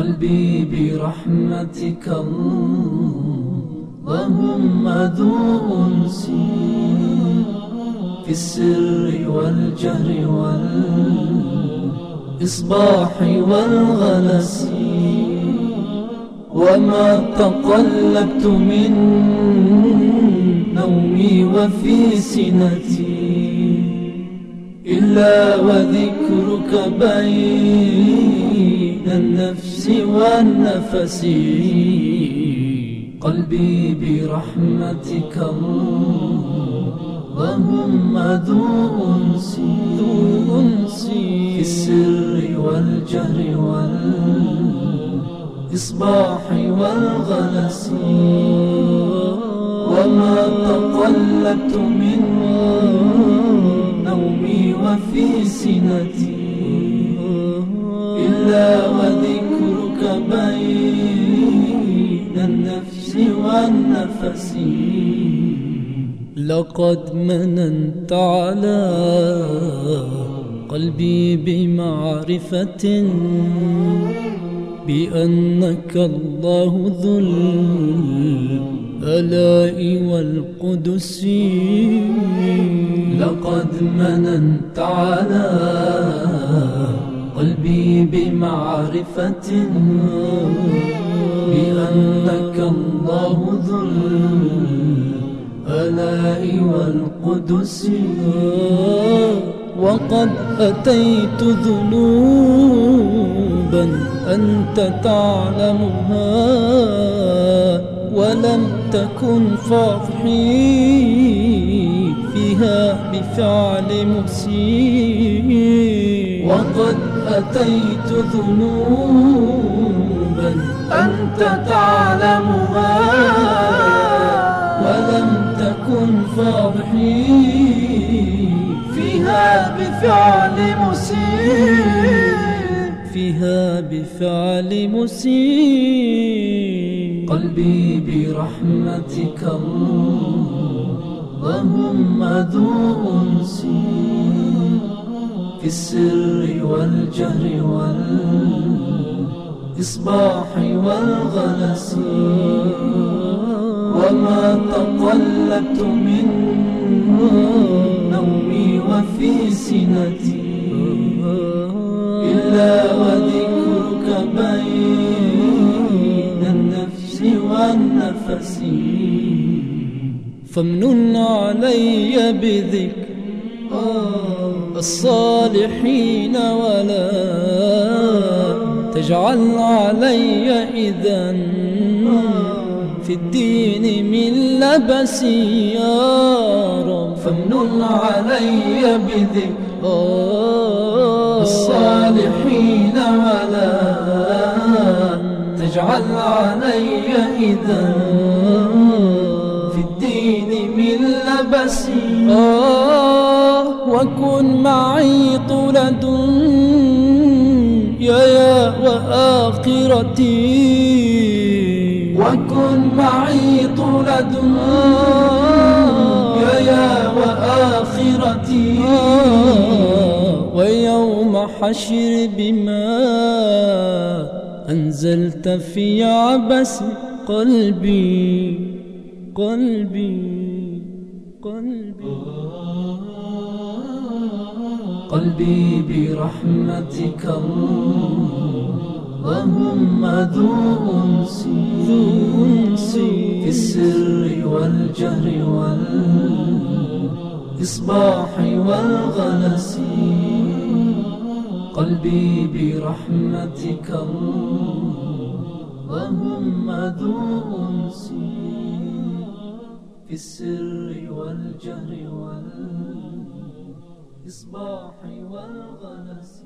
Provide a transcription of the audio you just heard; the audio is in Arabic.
قلبي برحمتك اللهم أنسي في السر والجهر والإصباح والغلس. وما تقلبت من نومي وفي سنتي. إلا وذكرك بين النفس والنفس. قلبي برحمتك اللهم ذو أنسي في السر والجهر والإصباح والغلس. وما تقلبت من نومي وفي سنتي. إلا وذكرك بين النفس والنفس. لقد مننت على قلبي بمعرفة بأنك الله ذو الآلاء والقدس. لقد مننت على قلبي بمعرفة بأنك الله ذو الآلاء والقدس. وقد أتيت ذنوبا أنت تعلمها. ولم تكن فاضحي فيها بفعل مسيء. وقد أتيت ذنوبا أنت تعلمها ولم تكن فاضحي فيها بفعل مسيء. فيها بفعل مسيء. قلبي برحمتك اللهم ذو أنسي في السر والجهر والإصباح والغلس. وما تقلبت من نومي وفي سنتي إلا فامنن علي بذكر الصالحين ولا تجعل علي إذا في الدين من لبسي يا رب. فامنن علي بذكر الصالحين ولا تجعل علي إذا الدين من لبسي آه وكن معي طول دنيا يا وآخرتي. وكن معي طول دنيا يا وآخرتي. ويوم حشر بما أنزلت في عبس قلبي. قلبي قلبي. قلبي برحمتك اللهم ذو أنسي في السر والجهر والإصباح والغلس. قلبي برحمتك اللهم ذو أنسي في السر والجهر والإصباح والغلس